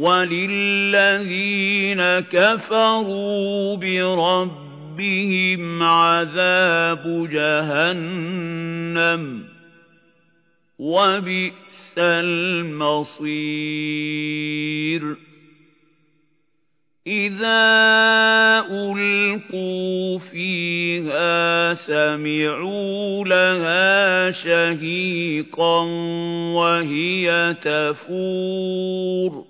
وَلِلَّذِينَ كَفَرُوا بِرَبِّهِمْ عَذَابُ جَهَنَّمَ ۖ وَبِئْسَ الْمَصِيرُ إِذَا أُلْقُوا فِيهَا سَمِعُوا لَهَا شَهِيقًا وَهِيَ تَفُورُ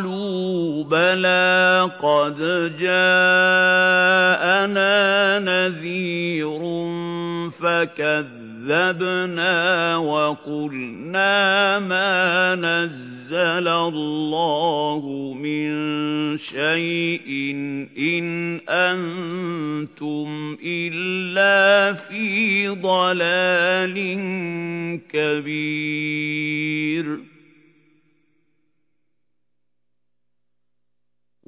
قالوا بلى قد جاءنا نذير فكذبنا وقلنا ما نزل الله من شيء إن أنتم إلا في ضلال كبير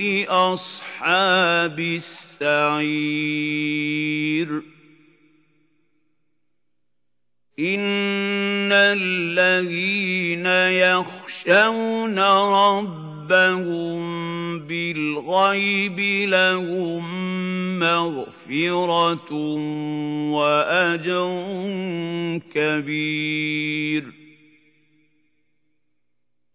لِّأَصْحَابِ السَّعِيرِ. إن الذين يخشون ربهم بالغيب لهم مغفرة وأجر كبير.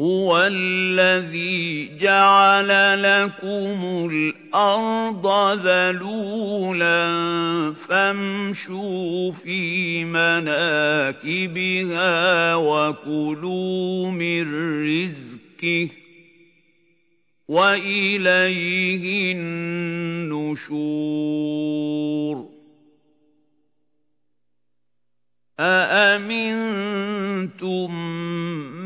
هُوَ الَّذِي جَعَلَ لَكُمُ الْأَرْضَ ذَلُولًا فَامْشُوا فِي مَنَاكِبِهَا وَكُلُوا مِن رِّزْقِهِ ۖ وَإِلَيْهِ النُّشُورُ. أَأَمِنتُم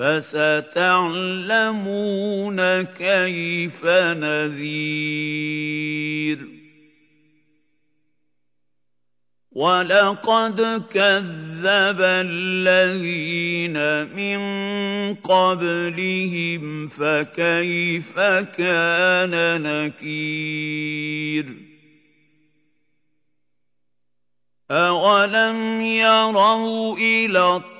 فَسَتَعْلَمُونَ كَيْفَ نَذِيرِ. وَلَقَدْ كَذَّبَ الَّذِينَ مِن قَبْلِهِمْ فَكَيْفَ كَانَ نَكِيرِ. أَوَلَمْ يَرَوْا إِلَى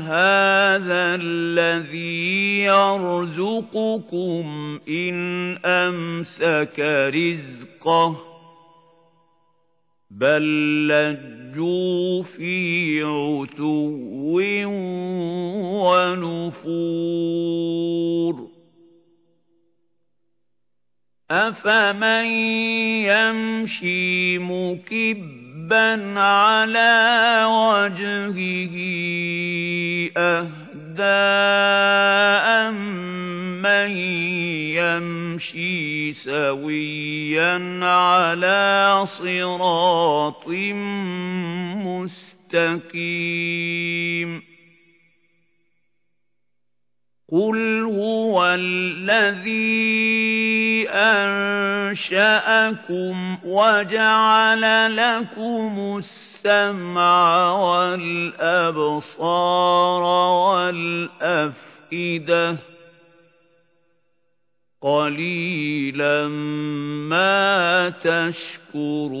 هَٰذَا الَّذِي يَرْزُقُكُمْ إِنْ أَمْسَكَ رِزْقَهُ ۚ بَل لَّجُّوا فِي عُتُوٍّ وَنُفُورٍ أَفَمَن يَمْشِي مُكِبًّا كَذِّبًا عَلَىٰ وَجْهِهِ أَهْدَىٰ أَمَّن يَمْشِي سَوِيًّا عَلَىٰ صِرَاطٍ مُّسْتَقِيمٍ قُلْ هُوَ الَّذِي أَنشَأَكُمْ وَجَعَلَ لَكُمُ السَّمْعَ وَالْأَبْصَارَ وَالْأَفْئِدَةَ ۚ قَلِيلًا مَّا تَشْكُرُونَ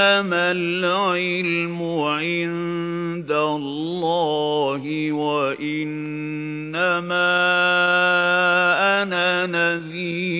إِنَّمَا الْعِلْمُ عِندَ اللَّهِ وَإِنَّمَا أَنَا نَذِيرٌ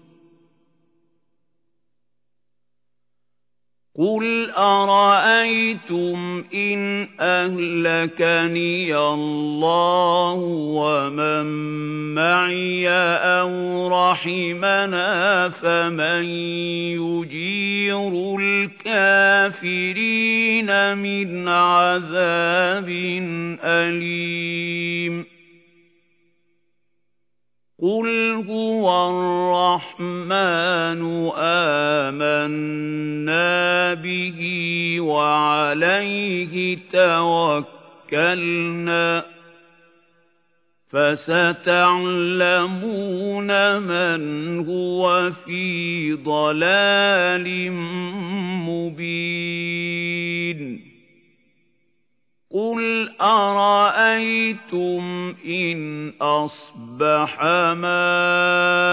قُلْ أَرَأَيْتُمْ إِنْ أَهْلَكَنِيَ اللَّهُ وَمَن مَّعِيَ أَوْ رَحِمَنَا فَمَن يُجِيرُ الْكَافِرِينَ مِنْ عَذَابٍ أَلِيمٍ قُلْ هُوَ الرَّحْمَنُ آمَنَّا بِهِ وَعَلَيْهِ تَوَكَّلْنَا فَسَتَعْلَمُونَ مَنْ هُوَ فِي ضَلَالٍ مُبِينٍ قُلْ أَرَأَيْتُمْ إِنْ أَصْبَحَ مَاؤُكُمْ